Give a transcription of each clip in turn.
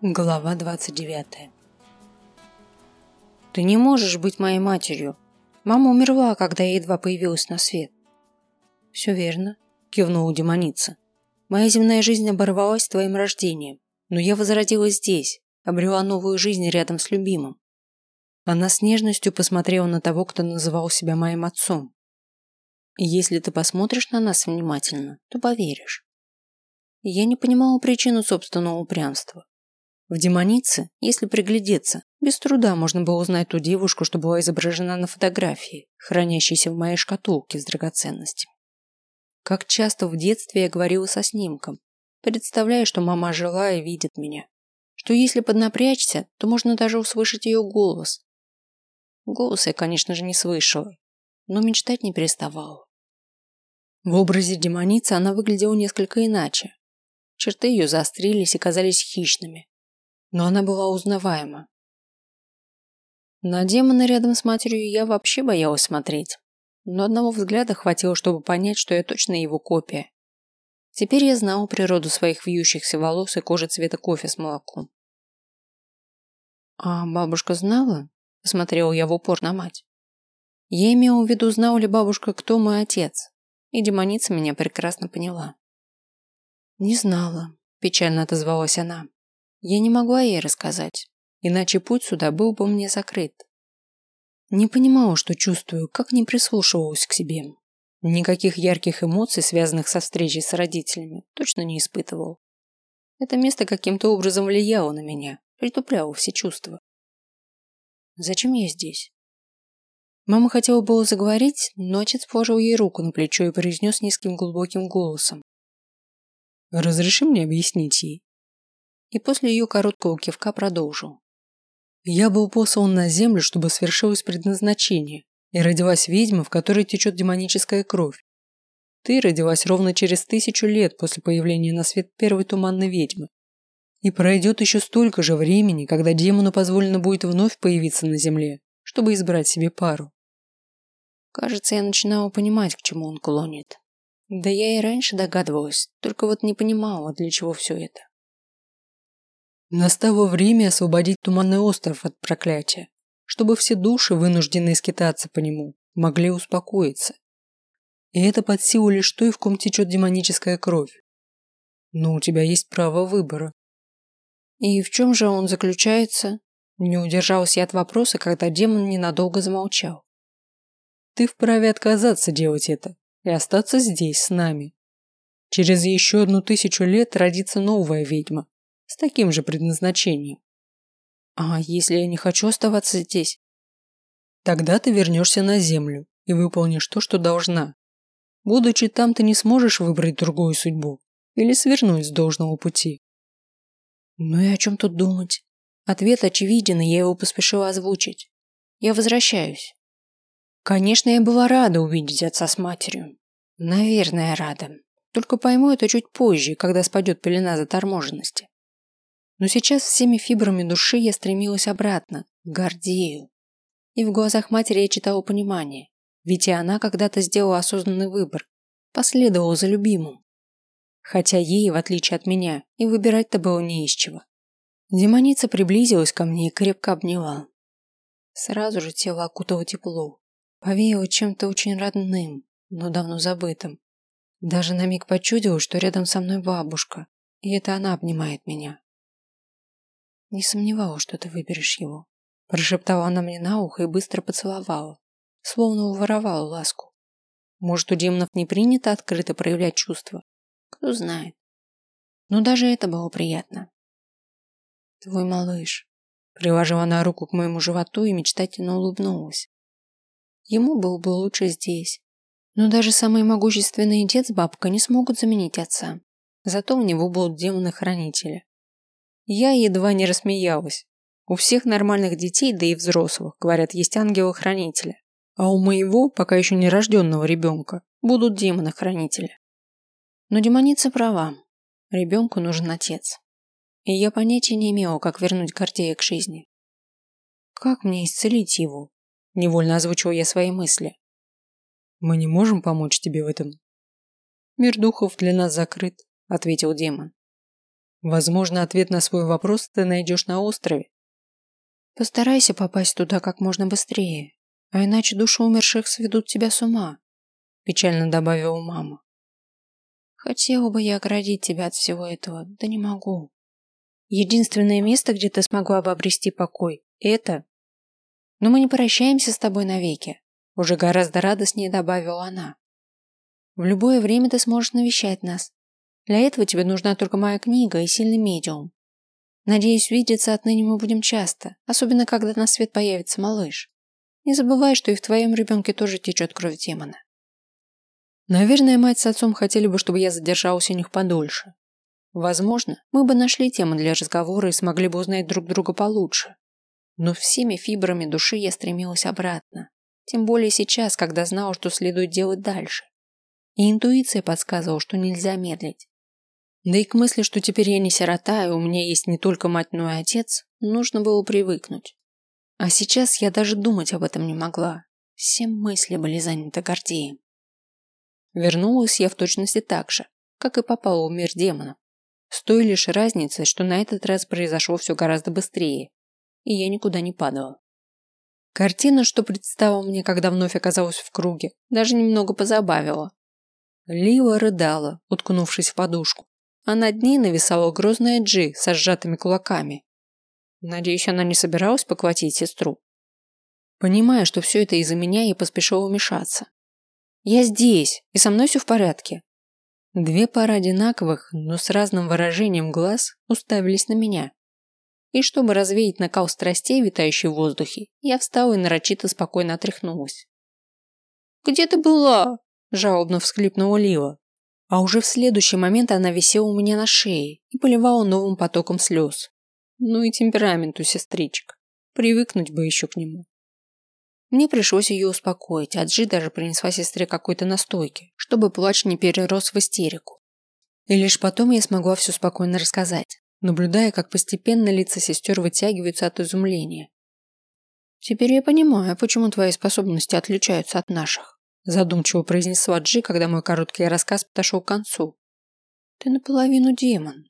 Глава 29 «Ты не можешь быть моей матерью. Мама умерла, когда я едва появилась на свет». «Все верно», – кивнула демоница. «Моя земная жизнь оборвалась твоим рождением, но я возродилась здесь, обрела новую жизнь рядом с любимым». Она с нежностью посмотрела на того, кто называл себя моим отцом. И если ты посмотришь на нас внимательно, то поверишь. Я не понимала причину собственного упрямства. В демонице, если приглядеться, без труда можно было узнать ту девушку, что была изображена на фотографии, хранящейся в моей шкатулке с драгоценностями. Как часто в детстве я говорила со снимком, представляя, что мама жила и видит меня, что если поднапрячься, то можно даже услышать ее голос. Голос я, конечно же, не слышала, но мечтать не переставала. В образе демоницы она выглядела несколько иначе. Черты ее заострились и казались хищными, но она была узнаваема. На демона рядом с матерью я вообще боялась смотреть, но одного взгляда хватило, чтобы понять, что я точно его копия. Теперь я знала природу своих вьющихся волос и кожи цвета кофе с молоком. «А бабушка знала?» – посмотрела я в упор на мать. Я имела в виду, знала ли бабушка, кто мой отец, и демоница меня прекрасно поняла. «Не знала», – печально отозвалась она. Я не могла ей рассказать, иначе путь сюда был бы мне закрыт. Не понимала, что чувствую, как не прислушивалась к себе. Никаких ярких эмоций, связанных со встречей с родителями, точно не испытывал. Это место каким-то образом влияло на меня, притупляло все чувства. Зачем я здесь? Мама хотела было заговорить, но отец положил ей руку на плечо и произнес низким глубоким голосом. «Разреши мне объяснить ей и после ее короткого кивка продолжил. «Я был послан на землю, чтобы свершилось предназначение, и родилась ведьма, в которой течет демоническая кровь. Ты родилась ровно через тысячу лет после появления на свет первой туманной ведьмы. И пройдет еще столько же времени, когда демону позволено будет вновь появиться на земле, чтобы избрать себе пару. Кажется, я начинала понимать, к чему он клонит. Да я и раньше догадывалась, только вот не понимала, для чего все это. Настало время освободить Туманный остров от проклятия, чтобы все души, вынужденные скитаться по нему, могли успокоиться. И это под силу лишь той, в ком течет демоническая кровь. Но у тебя есть право выбора. И в чем же он заключается? Не удержалась я от вопроса, когда демон ненадолго замолчал. Ты вправе отказаться делать это и остаться здесь с нами. Через еще одну тысячу лет родится новая ведьма, с таким же предназначением. А если я не хочу оставаться здесь? Тогда ты вернешься на землю и выполнишь то, что должна. Будучи там, ты не сможешь выбрать другую судьбу или свернуть с должного пути. Ну и о чем тут думать? Ответ очевиден, и я его поспешила озвучить. Я возвращаюсь. Конечно, я была рада увидеть отца с матерью. Наверное, рада. Только пойму это чуть позже, когда спадет пелена заторможенности. Но сейчас всеми фибрами души я стремилась обратно, к Гордею. И в глазах матери я читала понимание, ведь и она когда-то сделала осознанный выбор, последовала за любимым. Хотя ей, в отличие от меня, и выбирать-то было не из чего. Демоница приблизилась ко мне и крепко обняла. Сразу же тело окутало тепло, повеяло чем-то очень родным, но давно забытым. Даже на миг почудилось, что рядом со мной бабушка, и это она обнимает меня. Не сомневалась, что ты выберешь его. Прошептала она мне на ухо и быстро поцеловала, словно уворовала ласку. Может, у демонов не принято открыто проявлять чувства? Кто знает. Но даже это было приятно. Твой малыш. Приложила она руку к моему животу и мечтательно улыбнулась. Ему было бы лучше здесь. Но даже самые могущественные дед с бабкой не смогут заменить отца. Зато у него будут демоны-хранители. Я едва не рассмеялась. У всех нормальных детей, да и взрослых, говорят, есть ангелы-хранители. А у моего, пока еще не рожденного ребенка, будут демоны-хранители. Но демоница права. Ребенку нужен отец. И я понятия не имела, как вернуть Гордея к жизни. Как мне исцелить его? Невольно озвучил я свои мысли. Мы не можем помочь тебе в этом. Мир духов для нас закрыт, ответил демон. Возможно, ответ на свой вопрос ты найдешь на острове. Постарайся попасть туда как можно быстрее, а иначе души умерших сведут тебя с ума, печально добавила мама. Хотела бы я оградить тебя от всего этого, да не могу. Единственное место, где ты смогла бы обрести покой, это... Но мы не прощаемся с тобой навеки, уже гораздо радостнее добавила она. В любое время ты сможешь навещать нас. Для этого тебе нужна только моя книга и сильный медиум. Надеюсь, видеться отныне мы будем часто, особенно когда на свет появится малыш. Не забывай, что и в твоем ребенке тоже течет кровь демона. Наверное, мать с отцом хотели бы, чтобы я задержался у них подольше. Возможно, мы бы нашли тему для разговора и смогли бы узнать друг друга получше. Но всеми фибрами души я стремилась обратно. Тем более сейчас, когда знала, что следует делать дальше. И интуиция подсказывала, что нельзя медлить. Да и к мысли, что теперь я не сирота, и у меня есть не только мать, но и отец, нужно было привыкнуть. А сейчас я даже думать об этом не могла. Все мысли были заняты Гордеем. Вернулась я в точности так же, как и попала в мир демонов. С той лишь разницей, что на этот раз произошло все гораздо быстрее, и я никуда не падала. Картина, что представила мне, когда вновь оказалась в круге, даже немного позабавила. Лила рыдала, уткнувшись в подушку, а над ней нависала грозная Джи со сжатыми кулаками. Надеюсь, она не собиралась покватить сестру. Понимая, что все это из-за меня, я поспешила вмешаться. Я здесь, и со мной все в порядке. Две пары одинаковых, но с разным выражением глаз уставились на меня. И чтобы развеять накал страстей, витающий в воздухе, я встала и нарочито спокойно отряхнулась. «Где ты была?» – жалобно всхлипнула Лила. А уже в следующий момент она висела у меня на шее и поливала новым потоком слез. Ну и темперамент у сестричек. Привыкнуть бы еще к нему. Мне пришлось ее успокоить, а Джи даже принесла сестре какой-то настойки, чтобы плач не перерос в истерику. И лишь потом я смогла все спокойно рассказать, наблюдая, как постепенно лица сестер вытягиваются от изумления. «Теперь я понимаю, почему твои способности отличаются от наших», задумчиво произнесла Джи, когда мой короткий рассказ подошел к концу. «Ты наполовину демон».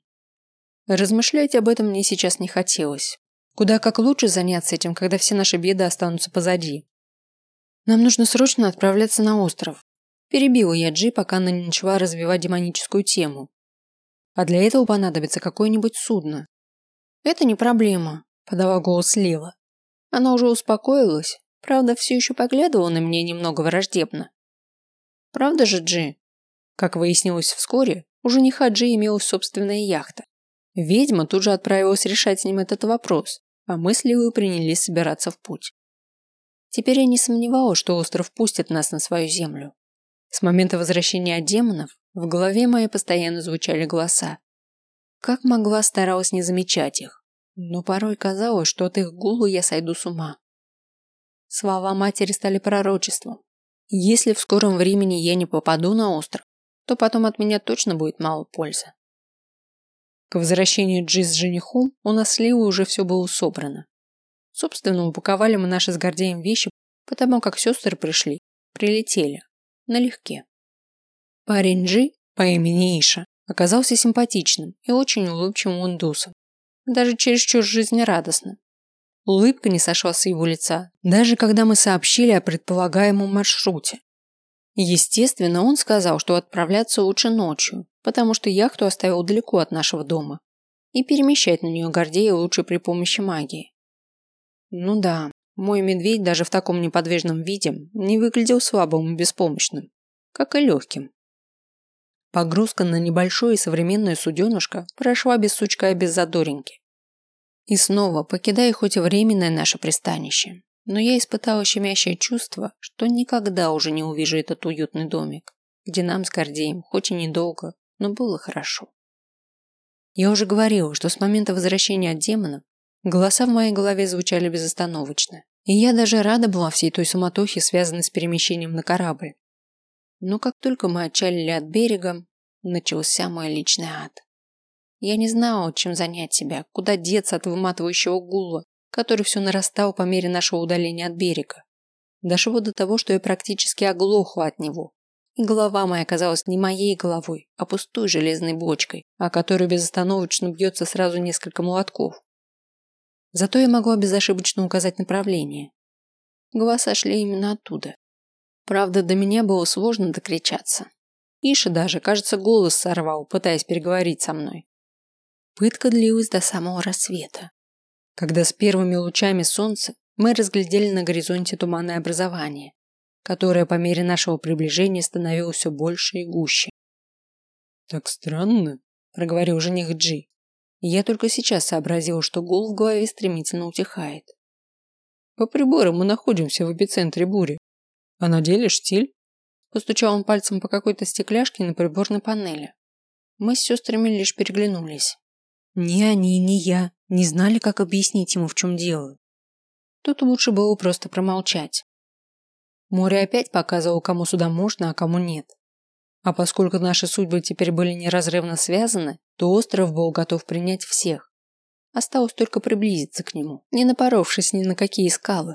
Размышлять об этом мне сейчас не хотелось. Куда как лучше заняться этим, когда все наши беды останутся позади. Нам нужно срочно отправляться на остров. Перебила я Джи, пока она не начала развивать демоническую тему. А для этого понадобится какое-нибудь судно. Это не проблема, подала голос Лила. Она уже успокоилась, правда, все еще поглядывала на меня немного враждебно. Правда же, Джи? Как выяснилось вскоре, у жениха Джи имелась собственная яхта. Ведьма тут же отправилась решать с ним этот вопрос, а мы с Ливой принялись собираться в путь. Теперь я не сомневалась, что остров пустит нас на свою землю. С момента возвращения от демонов в голове моей постоянно звучали голоса. Как могла, старалась не замечать их, но порой казалось, что от их гулу я сойду с ума. Слова матери стали пророчеством. Если в скором времени я не попаду на остров, то потом от меня точно будет мало пользы. К возвращению Джи с женихом у нас с Ливой уже все было собрано. Собственно, упаковали мы наши с Гордеем вещи, потому как сестры пришли, прилетели, налегке. Парень Джи по имени Иша оказался симпатичным и очень улыбчивым ундусом, даже чересчур жизнерадостным. Улыбка не сошла с его лица, даже когда мы сообщили о предполагаемом маршруте. Естественно, он сказал, что отправляться лучше ночью, потому что яхту оставил далеко от нашего дома, и перемещать на нее Гордея лучше при помощи магии. Ну да, мой медведь даже в таком неподвижном виде не выглядел слабым и беспомощным, как и легким. Погрузка на небольшое современное суденышко прошла без сучка и без задоринки. И снова, покидая хоть временное наше пристанище, но я испытала щемящее чувство, что никогда уже не увижу этот уютный домик, где нам с Гордеем, хоть и недолго, но было хорошо. Я уже говорила, что с момента возвращения от демонов голоса в моей голове звучали безостановочно, и я даже рада была всей той суматохе, связанной с перемещением на корабль. Но как только мы отчалили от берега, начался мой личный ад. Я не знала, чем занять себя, куда деться от выматывающего гула, который все нарастал по мере нашего удаления от берега. Дошло до того, что я практически оглохла от него и голова моя оказалась не моей головой, а пустой железной бочкой, о которой безостановочно бьется сразу несколько молотков. Зато я могла безошибочно указать направление. Голоса шли именно оттуда. Правда, до меня было сложно докричаться. Иша даже, кажется, голос сорвал, пытаясь переговорить со мной. Пытка длилась до самого рассвета, когда с первыми лучами солнца мы разглядели на горизонте туманное образование, которое по мере нашего приближения становилось все больше и гуще. «Так странно», – проговорил жених Джи. я только сейчас сообразил, что гул в голове стремительно утихает. «По приборам мы находимся в эпицентре бури. А на деле штиль?» Постучал он пальцем по какой-то стекляшке на приборной панели. Мы с сестрами лишь переглянулись. Ни они, ни я не знали, как объяснить ему, в чем дело. Тут лучше было просто промолчать. Море опять показывало, кому сюда можно, а кому нет. А поскольку наши судьбы теперь были неразрывно связаны, то остров был готов принять всех. Осталось только приблизиться к нему, не напоровшись ни на какие скалы.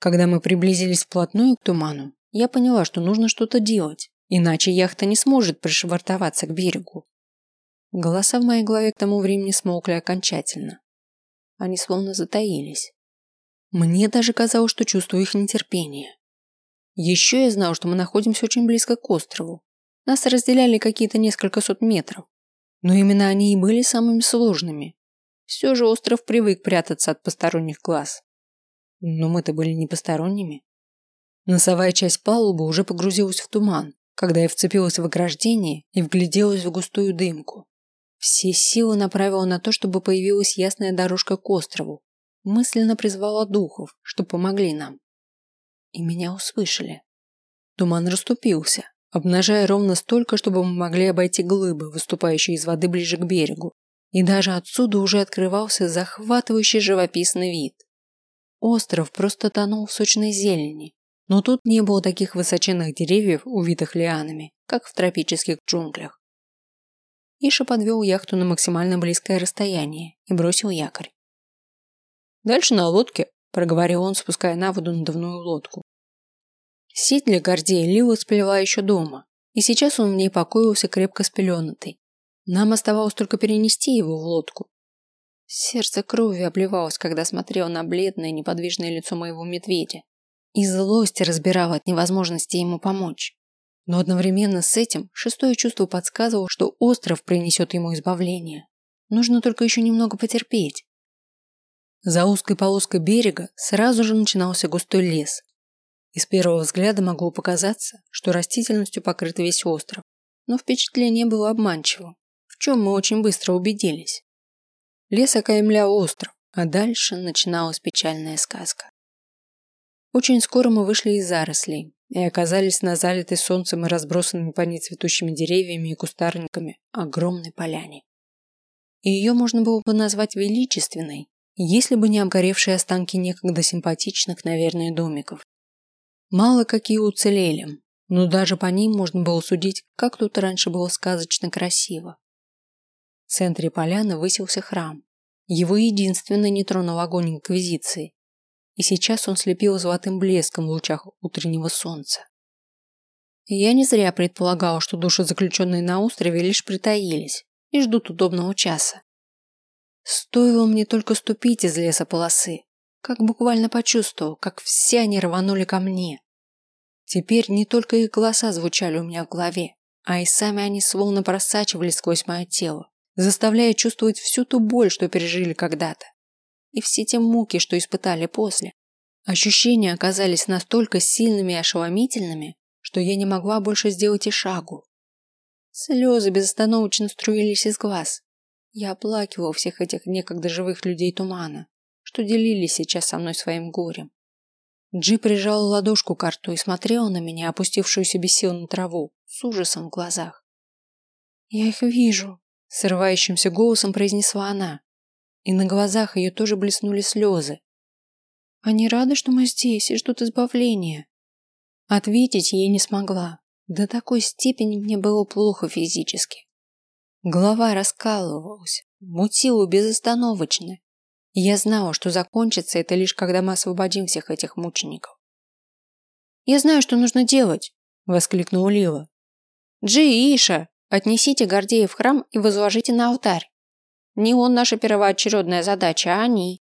Когда мы приблизились вплотную к туману, я поняла, что нужно что-то делать, иначе яхта не сможет пришвартоваться к берегу. Голоса в моей голове к тому времени смолкли окончательно. Они словно затаились. Мне даже казалось, что чувствую их нетерпение. Еще я знал, что мы находимся очень близко к острову. Нас разделяли какие-то несколько сот метров. Но именно они и были самыми сложными. Все же остров привык прятаться от посторонних глаз. Но мы-то были не посторонними. Носовая часть палубы уже погрузилась в туман, когда я вцепилась в ограждение и вгляделась в густую дымку. Все силы направила на то, чтобы появилась ясная дорожка к острову. Мысленно призвала духов, что помогли нам. И меня услышали. Туман расступился, обнажая ровно столько, чтобы мы могли обойти глыбы, выступающие из воды ближе к берегу. И даже отсюда уже открывался захватывающий живописный вид. Остров просто тонул в сочной зелени, но тут не было таких высоченных деревьев, увитых лианами, как в тропических джунглях. Иша подвел яхту на максимально близкое расстояние и бросил якорь. «Дальше на лодке», – проговорил он, спуская на воду надувную лодку. Сеть для Гордея Лила сплела еще дома, и сейчас он в ней покоился крепко спеленатый. Нам оставалось только перенести его в лодку. Сердце кровью обливалось, когда смотрел на бледное неподвижное лицо моего медведя, и злость разбирала от невозможности ему помочь. Но одновременно с этим шестое чувство подсказывало, что остров принесет ему избавление. Нужно только еще немного потерпеть. За узкой полоской берега сразу же начинался густой лес. И с первого взгляда могло показаться, что растительностью покрыт весь остров. Но впечатление было обманчивым, в чем мы очень быстро убедились. Лес окаймлял остров, а дальше начиналась печальная сказка. Очень скоро мы вышли из зарослей и оказались на залитой солнцем и разбросанными по ней цветущими деревьями и кустарниками огромной поляне. И ее можно было бы назвать величественной, если бы не обгоревшие останки некогда симпатичных, наверное, домиков. Мало какие уцелели, но даже по ним можно было судить, как тут раньше было сказочно красиво. В центре поляны высился храм. Его единственный не тронул огонь инквизиции, и сейчас он слепил золотым блеском в лучах утреннего солнца. я не зря предполагал, что души, заключенные на острове, лишь притаились и ждут удобного часа. Стоило мне только ступить из леса полосы, как буквально почувствовал, как все они рванули ко мне. Теперь не только их голоса звучали у меня в голове, а и сами они словно просачивались сквозь мое тело, заставляя чувствовать всю ту боль, что пережили когда-то и все те муки, что испытали после. Ощущения оказались настолько сильными и ошеломительными, что я не могла больше сделать и шагу. Слезы безостановочно струились из глаз. Я оплакивала всех этих некогда живых людей тумана, что делились сейчас со мной своим горем. Джи прижала ладошку к рту и смотрела на меня, опустившуюся без сил на траву, с ужасом в глазах. «Я их вижу», – срывающимся голосом произнесла она и на глазах ее тоже блеснули слезы. Они рады, что мы здесь и ждут избавления. Ответить ей не смогла. До такой степени мне было плохо физически. Голова раскалывалась, мутила безостановочно. Я знала, что закончится это лишь когда мы освободим всех этих мучеников. «Я знаю, что нужно делать», – воскликнула Лила. «Джи и Иша, отнесите Гордея в храм и возложите на алтарь. Не он наша первоочередная задача, а они».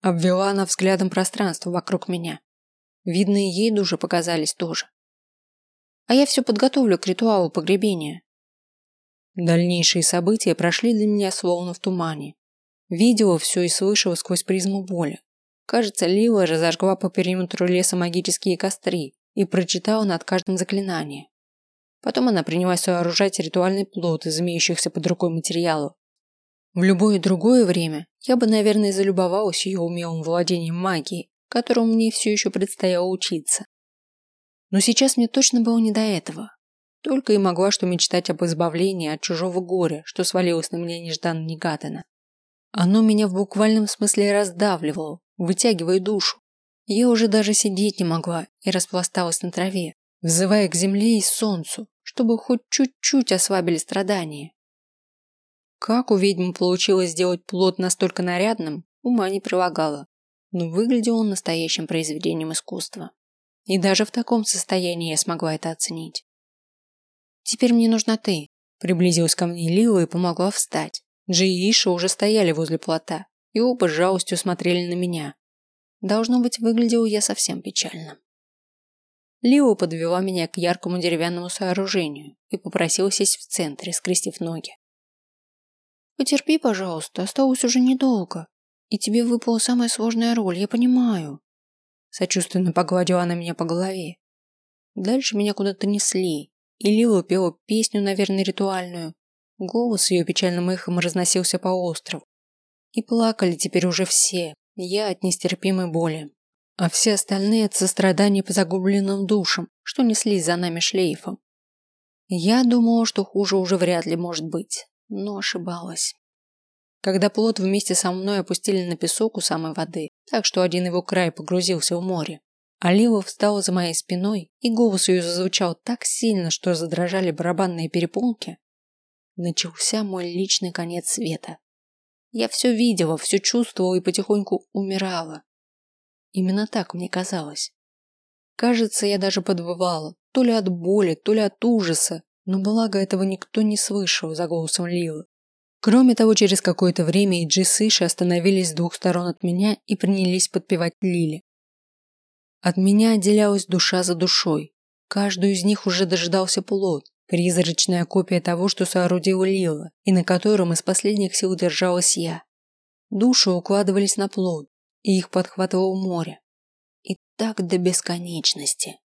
Обвела она взглядом пространство вокруг меня. Видно, и ей души показались тоже. «А я все подготовлю к ритуалу погребения». Дальнейшие события прошли для меня словно в тумане. Видела все и слышала сквозь призму боли. Кажется, Лила разожгла по периметру леса магические костры и прочитала над каждым заклинание. Потом она принялась сооружать ритуальный плод из имеющихся под рукой материалов. В любое другое время я бы, наверное, залюбовалась ее умелым владением магией, которому мне все еще предстояло учиться. Но сейчас мне точно было не до этого. Только и могла что мечтать об избавлении от чужого горя, что свалилось на меня нежданно-негаданно. Оно меня в буквальном смысле раздавливало, вытягивая душу. Я уже даже сидеть не могла и распласталась на траве, взывая к земле и солнцу, чтобы хоть чуть-чуть ослабили страдания. Как у ведьмы получилось сделать плод настолько нарядным, ума не прилагала, но выглядел он настоящим произведением искусства. И даже в таком состоянии я смогла это оценить. «Теперь мне нужна ты», – приблизилась ко мне Лила и помогла встать. Джи и Иша уже стояли возле плота и оба с жалостью смотрели на меня. Должно быть, выглядел я совсем печально. Лио подвела меня к яркому деревянному сооружению и попросила сесть в центре, скрестив ноги. «Потерпи, пожалуйста, осталось уже недолго, и тебе выпала самая сложная роль, я понимаю». Сочувственно погладила она меня по голове. Дальше меня куда-то несли, и Лила пела песню, наверное, ритуальную, Голос ее печальным эхом разносился по острову. И плакали теперь уже все, я от нестерпимой боли, а все остальные от сострадания по загубленным душам, что неслись за нами шлейфом. Я думала, что хуже уже вряд ли может быть, но ошибалась. Когда плот вместе со мной опустили на песок у самой воды, так что один его край погрузился в море, Алива встала за моей спиной, и голос ее зазвучал так сильно, что задрожали барабанные перепонки, начался мой личный конец света. Я все видела, все чувствовала и потихоньку умирала. Именно так мне казалось. Кажется, я даже подвывала, то ли от боли, то ли от ужаса, но благо этого никто не слышал за голосом Лилы. Кроме того, через какое-то время и Джи с остановились с двух сторон от меня и принялись подпевать Лили. От меня отделялась душа за душой. Каждую из них уже дожидался плод, Призрачная копия того, что соорудила Лила, и на котором из последних сил держалась я. Души укладывались на плод, и их подхватывало море. И так до бесконечности.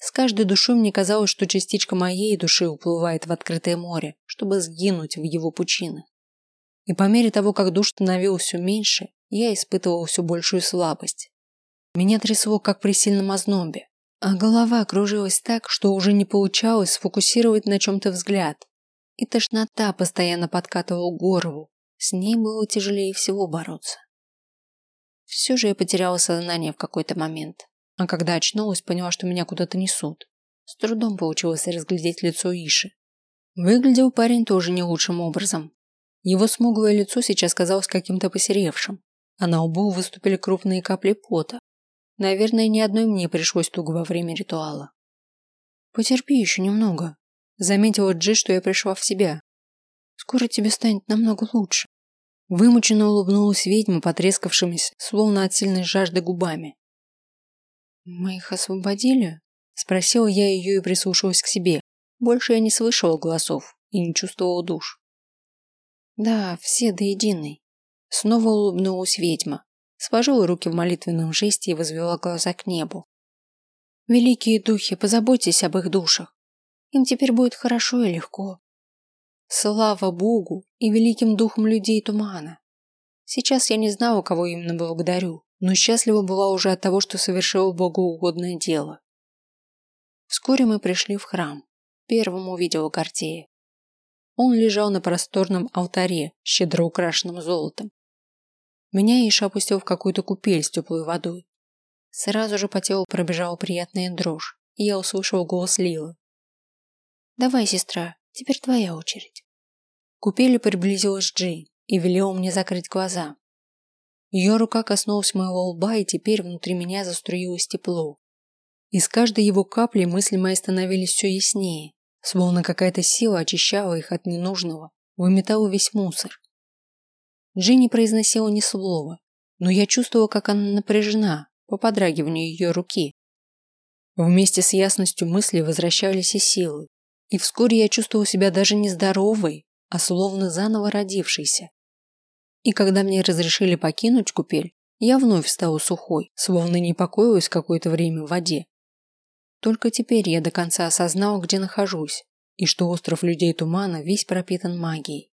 С каждой душой мне казалось, что частичка моей души уплывает в открытое море, чтобы сгинуть в его пучины. И по мере того, как душ становилось все меньше, я испытывал все большую слабость. Меня трясло, как при сильном ознобе а голова кружилась так, что уже не получалось сфокусировать на чем-то взгляд. И тошнота постоянно подкатывала горлу. С ней было тяжелее всего бороться. Все же я потеряла сознание в какой-то момент. А когда очнулась, поняла, что меня куда-то несут. С трудом получилось разглядеть лицо Иши. Выглядел парень тоже не лучшим образом. Его смуглое лицо сейчас казалось каким-то посеревшим, а на лбу выступили крупные капли пота, Наверное, ни одной мне пришлось туго во время ритуала. Потерпи еще немного. Заметила Джи, что я пришла в себя. Скоро тебе станет намного лучше. Вымученно улыбнулась ведьма, потрескавшимися, словно от сильной жажды губами. «Мы их освободили?» Спросила я ее и прислушалась к себе. Больше я не слышала голосов и не чувствовала душ. «Да, все до единой». Снова улыбнулась ведьма, сложила руки в молитвенном жесте и возвела глаза к небу. Великие духи, позаботьтесь об их душах. Им теперь будет хорошо и легко. Слава Богу и великим духам людей тумана. Сейчас я не знала, кого именно благодарю, но счастлива была уже от того, что совершила богоугодное дело. Вскоре мы пришли в храм. Первым увидела Гордея. Он лежал на просторном алтаре, щедро украшенном золотом. Меня Иша опустил в какую-то купель с теплой водой. Сразу же по телу пробежала приятная дрожь, и я услышал голос Лилы. «Давай, сестра, теперь твоя очередь». К приблизилась Джи и велела мне закрыть глаза. Ее рука коснулась моего лба, и теперь внутри меня заструилось тепло. И с каждой его капли мысли мои становились все яснее, словно какая-то сила очищала их от ненужного, выметала весь мусор. Джи не произносила ни слова, но я чувствовала, как она напряжена по подрагиванию ее руки. Вместе с ясностью мысли возвращались и силы, и вскоре я чувствовала себя даже не здоровой, а словно заново родившейся. И когда мне разрешили покинуть купель, я вновь стала сухой, словно не покоилась какое-то время в воде. Только теперь я до конца осознал, где нахожусь, и что остров людей тумана весь пропитан магией.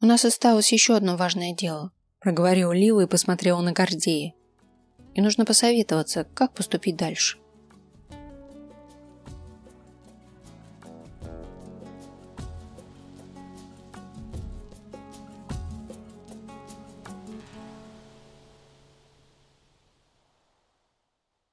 «У нас осталось еще одно важное дело», – проговорил Лила и посмотрел на Гордея. «И нужно посоветоваться, как поступить дальше».